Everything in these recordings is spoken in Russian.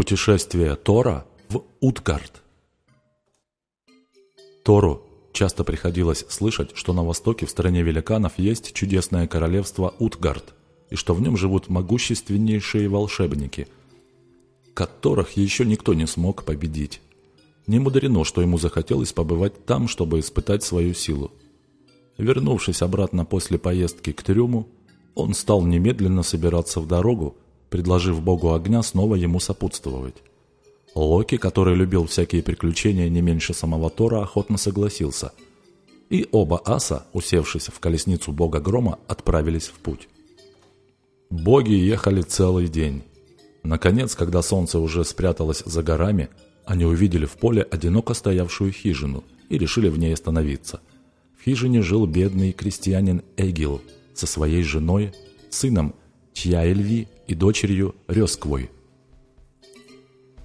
Путешествие Тора в Утгард. Тору часто приходилось слышать, что на востоке в стране великанов есть чудесное королевство Утгард, и что в нем живут могущественнейшие волшебники, которых еще никто не смог победить. Не мудрено, что ему захотелось побывать там, чтобы испытать свою силу. Вернувшись обратно после поездки к трюму, он стал немедленно собираться в дорогу, предложив богу огня снова ему сопутствовать. Локи, который любил всякие приключения не меньше самого Тора, охотно согласился. И оба аса, усевшись в колесницу бога грома, отправились в путь. Боги ехали целый день. Наконец, когда солнце уже спряталось за горами, они увидели в поле одиноко стоявшую хижину и решили в ней остановиться. В хижине жил бедный крестьянин Эгил со своей женой, сыном Тьяэльви и дочерью Рёсквой.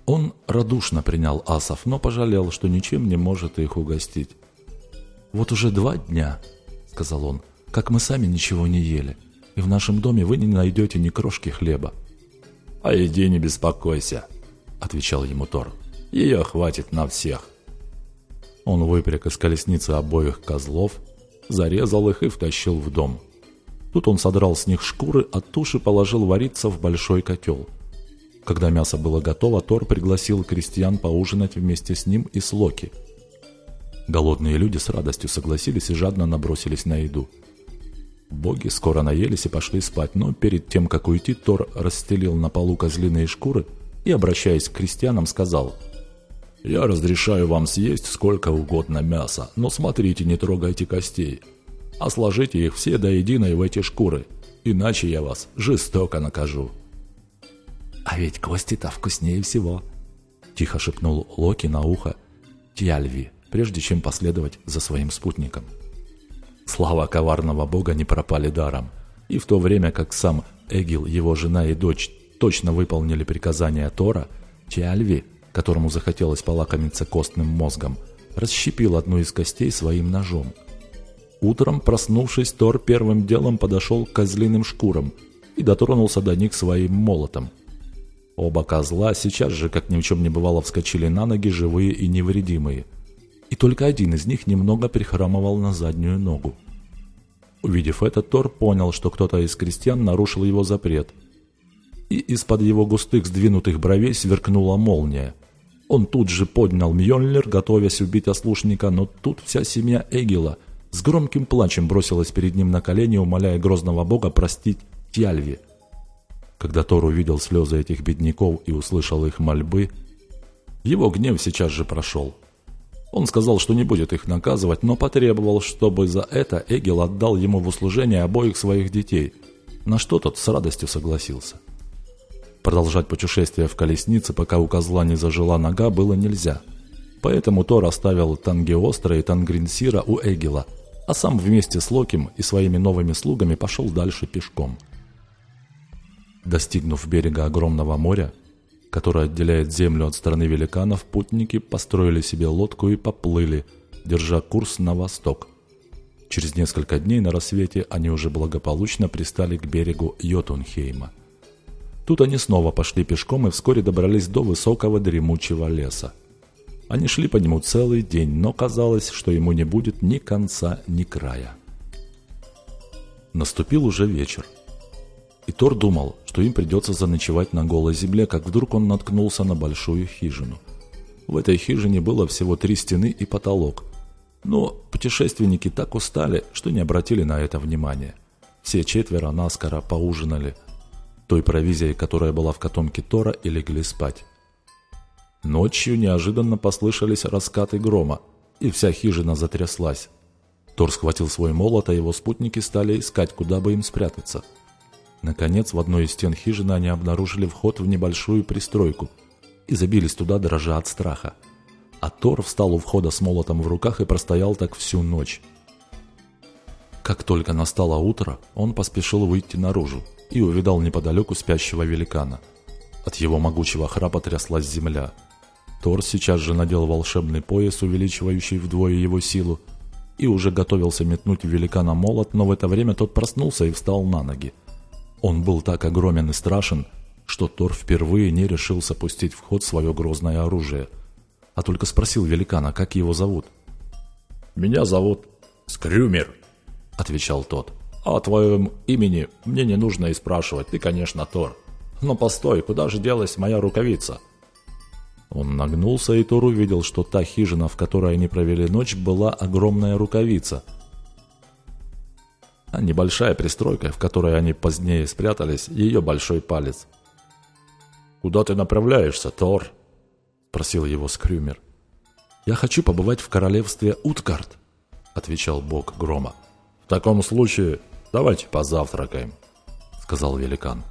Он радушно принял асов, но пожалел, что ничем не может их угостить. «Вот уже два дня, — сказал он, — как мы сами ничего не ели, и в нашем доме вы не найдете ни крошки хлеба». «О еде не беспокойся, — отвечал ему Тор. Ее хватит на всех». Он выпряг из колесницы обоих козлов, зарезал их и втащил в дом. Тут он содрал с них шкуры, а туши положил вариться в большой котел. Когда мясо было готово, Тор пригласил крестьян поужинать вместе с ним и с Локи. Голодные люди с радостью согласились и жадно набросились на еду. Боги скоро наелись и пошли спать, но перед тем, как уйти, Тор расстелил на полу козлиные шкуры и, обращаясь к крестьянам, сказал «Я разрешаю вам съесть сколько угодно мяса, но смотрите, не трогайте костей, а сложите их все до единой в эти шкуры, иначе я вас жестоко накажу». «А ведь кости-то вкуснее всего!» Тихо шепнул Локи на ухо Тьяльви, прежде чем последовать за своим спутником. Слава коварного бога не пропали даром, и в то время как сам Эгил, его жена и дочь точно выполнили приказания Тора, Тиальви, которому захотелось полакомиться костным мозгом, расщепил одну из костей своим ножом. Утром, проснувшись, Тор первым делом подошел к козлиным шкурам и дотронулся до них своим молотом – Оба козла сейчас же, как ни в чем не бывало, вскочили на ноги, живые и невредимые. И только один из них немного прихрамывал на заднюю ногу. Увидев это, Тор понял, что кто-то из крестьян нарушил его запрет. И из-под его густых сдвинутых бровей сверкнула молния. Он тут же поднял Мьёльнир, готовясь убить ослушника, но тут вся семья Эгила с громким плачем бросилась перед ним на колени, умоляя грозного бога простить Тьяльви. Когда Тор увидел слезы этих бедняков и услышал их мольбы, его гнев сейчас же прошел. Он сказал, что не будет их наказывать, но потребовал, чтобы за это Эгил отдал ему в услужение обоих своих детей, на что тот с радостью согласился. Продолжать путешествие в колеснице, пока у козла не зажила нога, было нельзя. Поэтому Тор оставил Тангеостра и Тангринсира у Эгила, а сам вместе с Локим и своими новыми слугами пошел дальше пешком. Достигнув берега огромного моря, которое отделяет землю от страны великанов, путники построили себе лодку и поплыли, держа курс на восток. Через несколько дней на рассвете они уже благополучно пристали к берегу Йотунхейма. Тут они снова пошли пешком и вскоре добрались до высокого дремучего леса. Они шли по нему целый день, но казалось, что ему не будет ни конца, ни края. Наступил уже вечер. И Тор думал, что им придется заночевать на голой земле, как вдруг он наткнулся на большую хижину. В этой хижине было всего три стены и потолок. Но путешественники так устали, что не обратили на это внимания. Все четверо наскоро поужинали той провизией, которая была в котомке Тора, и легли спать. Ночью неожиданно послышались раскаты грома, и вся хижина затряслась. Тор схватил свой молот, а его спутники стали искать, куда бы им спрятаться – Наконец, в одной из стен хижины они обнаружили вход в небольшую пристройку и забились туда, дрожа от страха. А Тор встал у входа с молотом в руках и простоял так всю ночь. Как только настало утро, он поспешил выйти наружу и увидал неподалеку спящего великана. От его могучего храпа тряслась земля. Тор сейчас же надел волшебный пояс, увеличивающий вдвое его силу, и уже готовился метнуть великана молот, но в это время тот проснулся и встал на ноги. Он был так огромен и страшен, что Тор впервые не решился пустить в ход свое грозное оружие, а только спросил великана, как его зовут. «Меня зовут Скрюмер», — отвечал тот. «А о твоем имени мне не нужно и спрашивать, ты, конечно, Тор. Но постой, куда же делась моя рукавица?» Он нагнулся, и Тор увидел, что та хижина, в которой они провели ночь, была огромная рукавица. А небольшая пристройка, в которой они позднее спрятались, ее большой палец. «Куда ты направляешься, Тор?» – спросил его Скрюмер. «Я хочу побывать в королевстве Утгард», – отвечал бог грома. «В таком случае давайте позавтракаем», – сказал великан.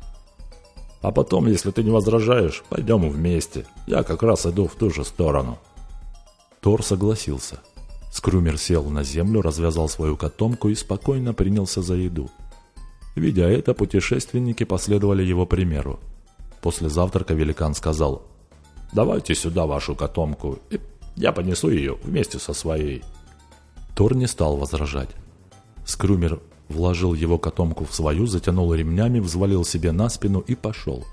А потом, если ты не возражаешь, пойдем вместе. Я как раз иду в ту же сторону». Тор согласился. Скрумер сел на землю, развязал свою котомку и спокойно принялся за еду. Видя это, путешественники последовали его примеру. После завтрака великан сказал, «Давайте сюда вашу котомку, и я понесу ее вместе со своей». Тор не стал возражать. Скрумер вложил его котомку в свою, затянул ремнями, взвалил себе на спину и пошел.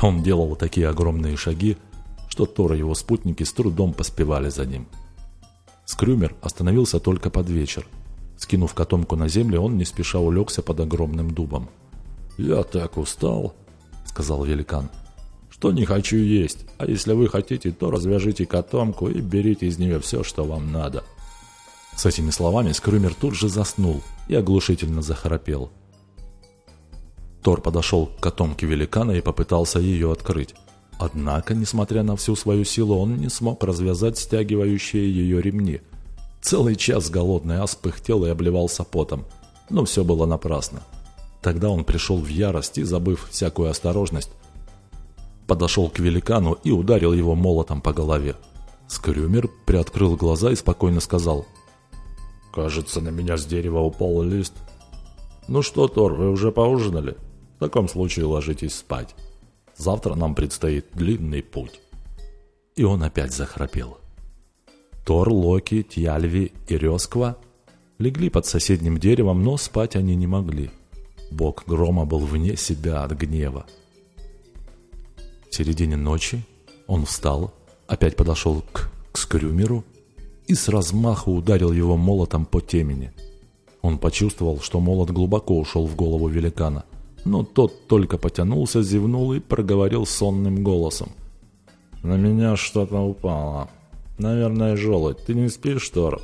Он делал такие огромные шаги, что Тор и его спутники с трудом поспевали за ним. Скрюмер остановился только под вечер. Скинув котомку на землю, он не спеша улегся под огромным дубом. «Я так устал», — сказал великан, — «что не хочу есть, а если вы хотите, то развяжите котомку и берите из нее все, что вам надо». С этими словами Скрюмер тут же заснул и оглушительно захрапел. Тор подошел к котомке великана и попытался ее открыть. Однако, несмотря на всю свою силу, он не смог развязать стягивающие ее ремни. Целый час голодный ас пыхтел и обливался потом, но все было напрасно. Тогда он пришел в ярость и, забыв всякую осторожность, подошел к великану и ударил его молотом по голове. Скрюмер приоткрыл глаза и спокойно сказал – Кажется, на меня с дерева упал лист. Ну что, Тор, вы уже поужинали? В таком случае ложитесь спать. Завтра нам предстоит длинный путь. И он опять захрапел. Тор, Локи, Тьяльви и Рёсква легли под соседним деревом, но спать они не могли. Бог грома был вне себя от гнева. В середине ночи он встал, опять подошел к, к Скрюмеру и с размаху ударил его молотом по темени. Он почувствовал, что молот глубоко ушел в голову великана, но тот только потянулся, зевнул и проговорил сонным голосом. «На меня что-то упало. Наверное, желудь. Ты не спишь, Тор?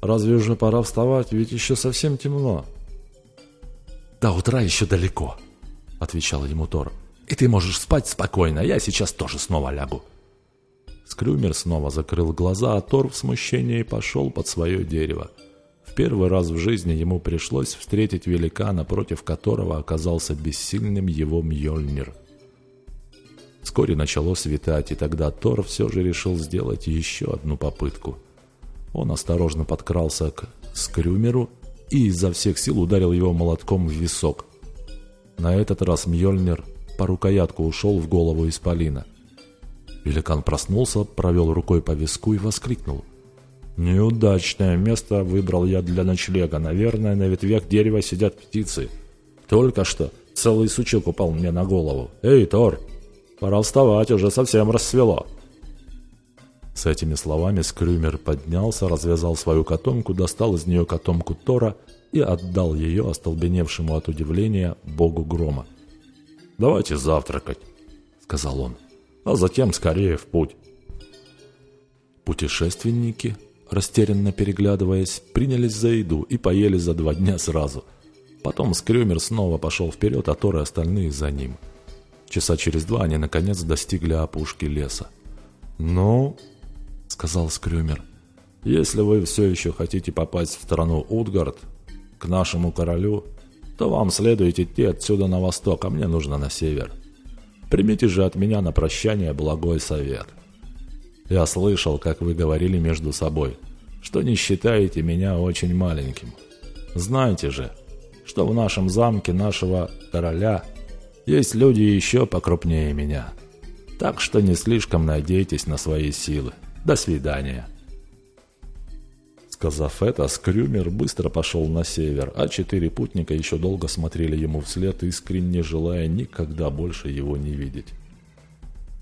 Разве уже пора вставать? Ведь еще совсем темно». «До утра еще далеко», — отвечал ему Тор. «И ты можешь спать спокойно, я сейчас тоже снова лягу». Скрюмер снова закрыл глаза, а Тор в смущении пошел под свое дерево. В первый раз в жизни ему пришлось встретить великана, против которого оказался бессильным его Мьёльнир. Вскоре начало светать, и тогда Тор все же решил сделать еще одну попытку. Он осторожно подкрался к Скрюмеру и изо всех сил ударил его молотком в висок. На этот раз Мьёльнир по рукоятку ушел в голову Исполина. Великан проснулся, провел рукой по виску и воскликнул. «Неудачное место выбрал я для ночлега. Наверное, на ветвях дерева сидят птицы. Только что целый сучок упал мне на голову. Эй, Тор, пора вставать, уже совсем рассвело». С этими словами Скрюмер поднялся, развязал свою котомку, достал из нее котомку Тора и отдал ее остолбеневшему от удивления богу грома. «Давайте завтракать», — сказал он а затем скорее в путь. Путешественники, растерянно переглядываясь, принялись за еду и поели за два дня сразу. Потом Скрюмер снова пошел вперед, а Тор и остальные за ним. Часа через два они наконец достигли опушки леса. «Ну, — сказал Скрюмер, — если вы все еще хотите попасть в страну Утгард, к нашему королю, то вам следует идти отсюда на восток, а мне нужно на север. Примите же от меня на прощание благой совет. Я слышал, как вы говорили между собой, что не считаете меня очень маленьким. Знайте же, что в нашем замке нашего короля есть люди еще покрупнее меня. Так что не слишком надейтесь на свои силы. До свидания. Сказав это, Скрюмер быстро пошел на север, а четыре путника еще долго смотрели ему вслед, искренне желая никогда больше его не видеть.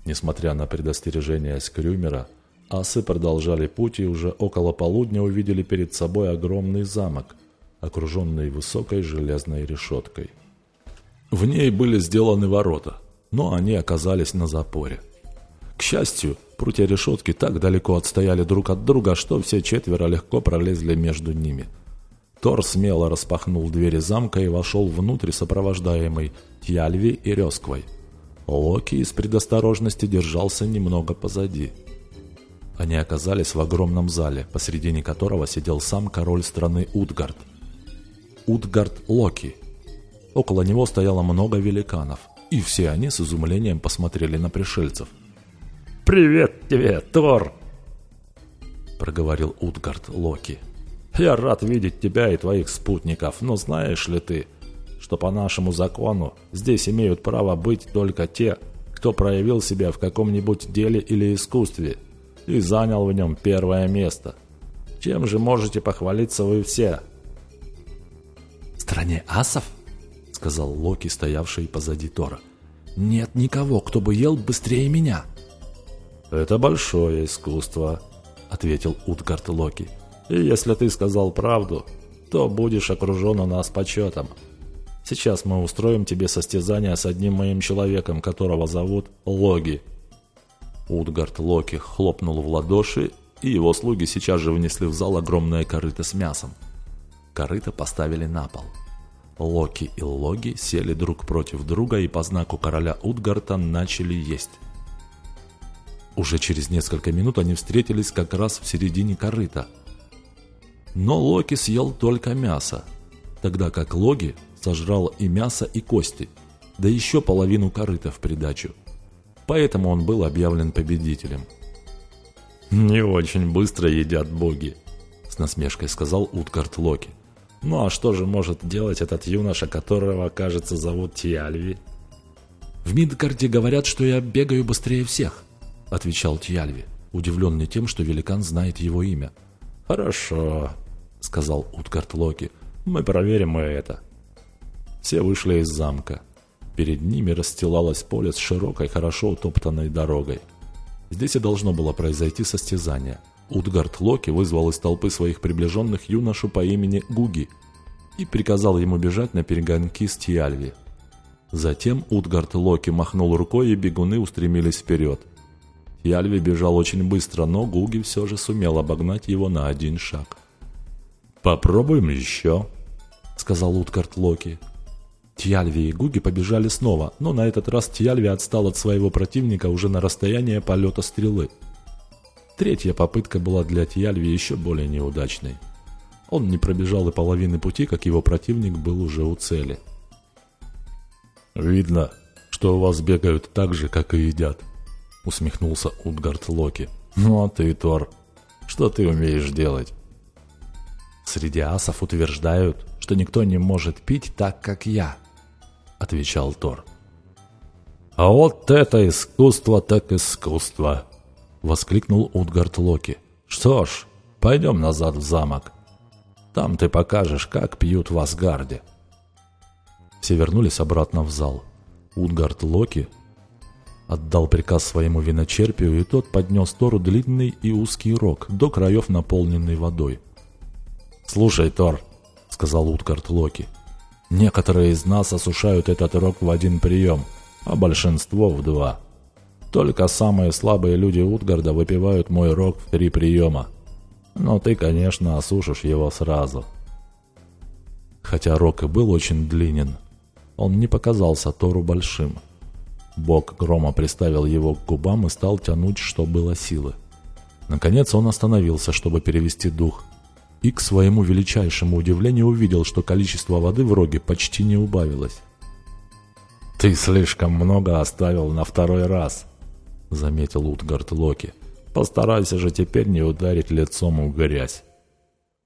Несмотря на предостережение Скрюмера, асы продолжали путь и уже около полудня увидели перед собой огромный замок, окруженный высокой железной решеткой. В ней были сделаны ворота, но они оказались на запоре. К счастью, прутья решетки так далеко отстояли друг от друга, что все четверо легко пролезли между ними. Тор смело распахнул двери замка и вошел внутрь, сопровождаемый Тьяльви и Рёсквой. Локи из предосторожности держался немного позади. Они оказались в огромном зале, посредине которого сидел сам король страны Утгард. Утгард Локи. Около него стояло много великанов, и все они с изумлением посмотрели на пришельцев. «Привет тебе, Тор!» проговорил Утгард Локи. «Я рад видеть тебя и твоих спутников, но знаешь ли ты, что по нашему закону здесь имеют право быть только те, кто проявил себя в каком-нибудь деле или искусстве и занял в нем первое место. Чем же можете похвалиться вы все?» «В стране асов?» — сказал Локи, стоявший позади Тора. «Нет никого, кто бы ел быстрее меня». «Это большое искусство», — ответил Утгард Локи. «И если ты сказал правду, то будешь окружен у нас почетом. Сейчас мы устроим тебе состязание с одним моим человеком, которого зовут Логи». Утгард Локи хлопнул в ладоши, и его слуги сейчас же внесли в зал огромное корыто с мясом. Корыто поставили на пол. Локи и Логи сели друг против друга и по знаку короля Утгарта начали есть. Уже через несколько минут они встретились как раз в середине корыта. Но Локи съел только мясо, тогда как Логи сожрал и мясо, и кости, да еще половину корыта в придачу. Поэтому он был объявлен победителем. «Не очень быстро едят боги», — с насмешкой сказал Утгард Локи. «Ну а что же может делать этот юноша, которого, кажется, зовут Тиальви?» «В Мидгарде говорят, что я бегаю быстрее всех», — отвечал Тиальви, удивленный тем, что великан знает его имя. «Хорошо», — сказал Утгард Локи. «Мы проверим и это». Все вышли из замка. Перед ними расстилалось поле с широкой, хорошо утоптанной дорогой. Здесь и должно было произойти состязание. Утгард Локи вызвал из толпы своих приближенных юношу по имени Гуги и приказал ему бежать на перегонки с Тиальви. Затем Утгард Локи махнул рукой, и бегуны устремились вперед. Тиальви бежал очень быстро, но Гуги все же сумел обогнать его на один шаг. «Попробуем еще», — сказал Утгард Локи. Тьяльви и Гуги побежали снова, но на этот раз Тьяльви отстал от своего противника уже на расстояние полета стрелы. Третья попытка была для Тьяльви еще более неудачной. Он не пробежал и половины пути, как его противник был уже у цели. «Видно, что у вас бегают так же, как и едят», — усмехнулся Утгард Локи. «Ну а ты, Тор, что ты умеешь делать?» «Среди асов утверждают, что никто не может пить так, как я», — отвечал Тор. «А вот это искусство так искусство!» — воскликнул Утгард Локи. «Что ж, пойдем назад в замок. Там ты покажешь, как пьют в Асгарде». Все вернулись обратно в зал. Утгард Локи отдал приказ своему виночерпию, и тот поднес Тору длинный и узкий рог, до краев наполненный водой. «Слушай, Тор», — сказал Утгард Локи, — Некоторые из нас осушают этот рог в один прием, а большинство в два. Только самые слабые люди Утгарда выпивают мой рог в три приема. Но ты, конечно, осушишь его сразу. Хотя рог и был очень длинен, он не показался Тору большим. Бог грома приставил его к губам и стал тянуть, что было силы. Наконец он остановился, чтобы перевести дух, и к своему величайшему удивлению увидел, что количество воды в роге почти не убавилось. «Ты слишком много оставил на второй раз», — заметил Утгард Локи. «Постарайся же теперь не ударить лицом в грязь».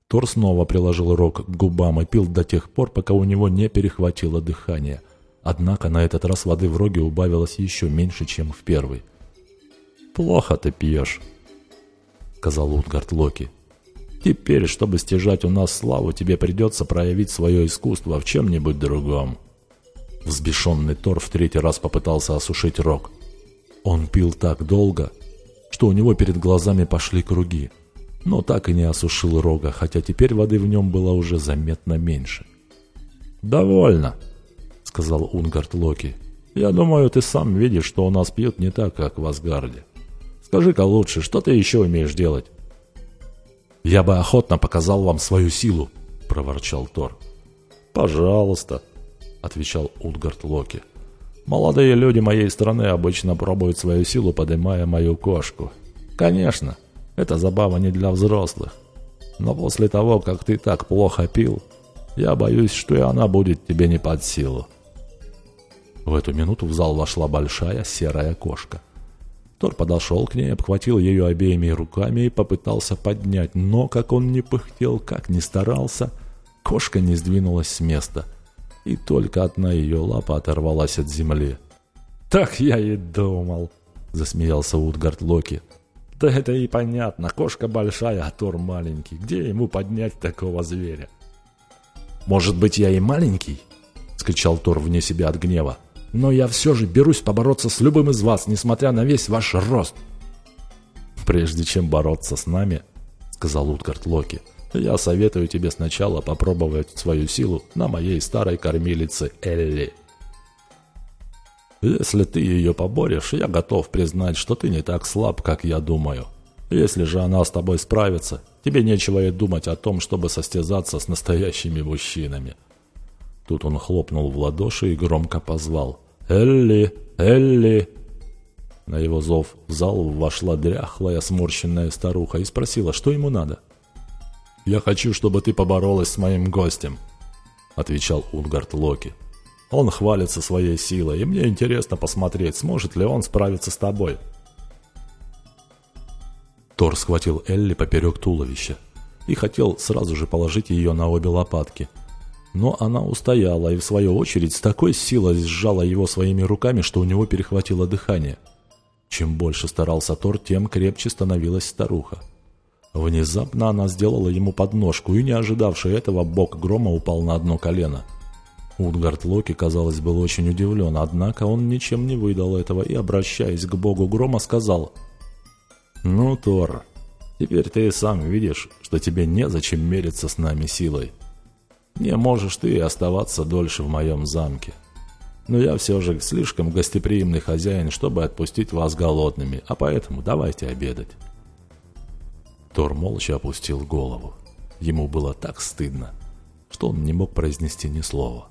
Тор снова приложил рог к губам и пил до тех пор, пока у него не перехватило дыхание. Однако на этот раз воды в роге убавилось еще меньше, чем в первый. «Плохо ты пьешь», — сказал Утгард Локи. Теперь, чтобы стяжать у нас славу, тебе придется проявить свое искусство в чем-нибудь другом». Взбешенный Тор в третий раз попытался осушить рог. Он пил так долго, что у него перед глазами пошли круги, но так и не осушил рога, хотя теперь воды в нем было уже заметно меньше. «Довольно», — сказал Унгард Локи. «Я думаю, ты сам видишь, что у нас пьют не так, как в Асгарде. Скажи-ка лучше, что ты еще умеешь делать?» «Я бы охотно показал вам свою силу», — проворчал Тор. «Пожалуйста», — отвечал Утгард Локи. «Молодые люди моей страны обычно пробуют свою силу, поднимая мою кошку. Конечно, это забава не для взрослых. Но после того, как ты так плохо пил, я боюсь, что и она будет тебе не под силу». В эту минуту в зал вошла большая серая кошка — Тор подошел к ней, обхватил ее обеими руками и попытался поднять, но как он не пыхтел, как не старался, кошка не сдвинулась с места, и только одна ее лапа оторвалась от земли. «Так я и думал», — засмеялся Утгард Локи. «Да это и понятно, кошка большая, а Тор маленький. Где ему поднять такого зверя?» «Может быть, я и маленький?» — скричал Тор вне себя от гнева но я все же берусь побороться с любым из вас, несмотря на весь ваш рост». «Прежде чем бороться с нами», — сказал Утгард Локи, «я советую тебе сначала попробовать свою силу на моей старой кормилице Элли. Если ты ее поборешь, я готов признать, что ты не так слаб, как я думаю. Если же она с тобой справится, тебе нечего и думать о том, чтобы состязаться с настоящими мужчинами». Тут он хлопнул в ладоши и громко позвал. «Элли! Элли!» На его зов в зал вошла дряхлая сморщенная старуха и спросила, что ему надо. «Я хочу, чтобы ты поборолась с моим гостем», — отвечал Унгард Локи. «Он хвалится своей силой, и мне интересно посмотреть, сможет ли он справиться с тобой». Тор схватил Элли поперек туловища и хотел сразу же положить ее на обе лопатки — но она устояла и, в свою очередь, с такой силой сжала его своими руками, что у него перехватило дыхание. Чем больше старался Тор, тем крепче становилась старуха. Внезапно она сделала ему подножку, и, не ожидавший этого, бог грома упал на одно колено. Утгард Локи, казалось, был очень удивлен, однако он ничем не выдал этого и, обращаясь к богу грома, сказал «Ну, Тор, теперь ты и сам видишь, что тебе незачем мериться с нами силой. Не можешь ты оставаться дольше в моем замке. Но я все же слишком гостеприимный хозяин, чтобы отпустить вас голодными, а поэтому давайте обедать». Тор молча опустил голову. Ему было так стыдно, что он не мог произнести ни слова.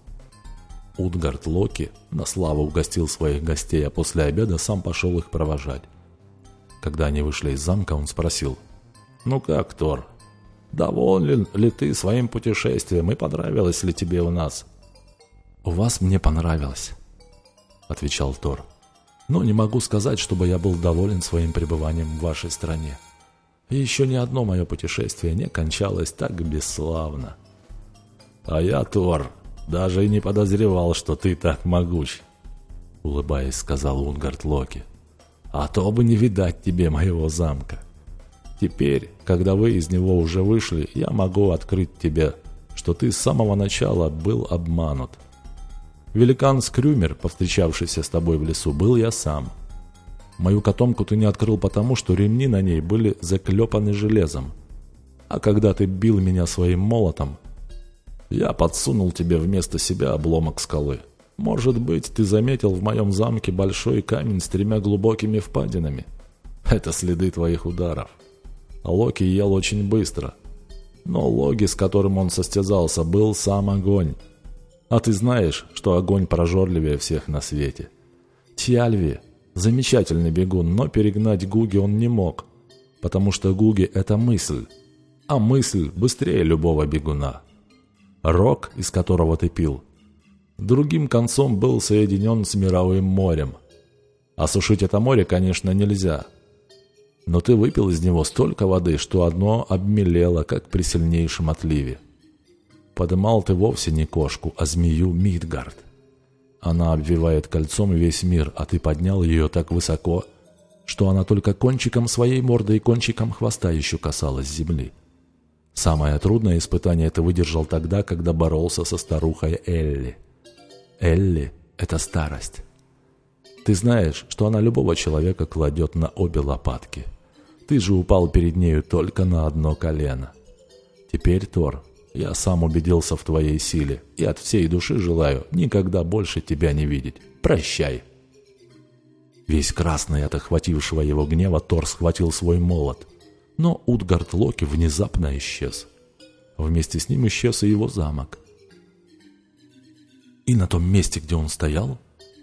Утгард Локи на славу угостил своих гостей, а после обеда сам пошел их провожать. Когда они вышли из замка, он спросил, «Ну как, Тор, Доволен ли ты своим путешествием и понравилось ли тебе у нас?» «У вас мне понравилось», — отвечал Тор. «Но не могу сказать, чтобы я был доволен своим пребыванием в вашей стране. И еще ни одно мое путешествие не кончалось так бесславно». «А я, Тор, даже и не подозревал, что ты так могуч», — улыбаясь, сказал Унгард Локи. «А то бы не видать тебе моего замка». Теперь, когда вы из него уже вышли, я могу открыть тебе, что ты с самого начала был обманут. Великан Скрюмер, повстречавшийся с тобой в лесу, был я сам. Мою котомку ты не открыл потому, что ремни на ней были заклепаны железом. А когда ты бил меня своим молотом, я подсунул тебе вместо себя обломок скалы. Может быть, ты заметил в моем замке большой камень с тремя глубокими впадинами? Это следы твоих ударов. Локи ел очень быстро. Но Логи, с которым он состязался, был сам огонь. А ты знаешь, что огонь прожорливее всех на свете. Тьяльви – замечательный бегун, но перегнать Гуги он не мог, потому что Гуги – это мысль, а мысль быстрее любого бегуна. Рок, из которого ты пил, другим концом был соединен с мировым морем. Осушить это море, конечно, нельзя – но ты выпил из него столько воды, что одно обмелело, как при сильнейшем отливе. Подымал ты вовсе не кошку, а змею Мидгард. Она обвивает кольцом весь мир, а ты поднял ее так высоко, что она только кончиком своей морды и кончиком хвоста еще касалась земли. Самое трудное испытание ты выдержал тогда, когда боролся со старухой Элли. Элли – это старость. Ты знаешь, что она любого человека кладет на обе лопатки. Ты же упал перед нею только на одно колено. Теперь, Тор, я сам убедился в твоей силе и от всей души желаю никогда больше тебя не видеть. Прощай. Весь красный от охватившего его гнева Тор схватил свой молот. Но Утгард Локи внезапно исчез. Вместе с ним исчез и его замок. И на том месте, где он стоял,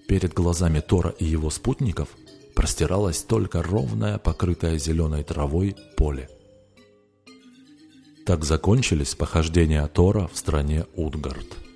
перед глазами Тора и его спутников простиралось только ровное, покрытое зеленой травой поле. Так закончились похождения Тора в стране Утгард.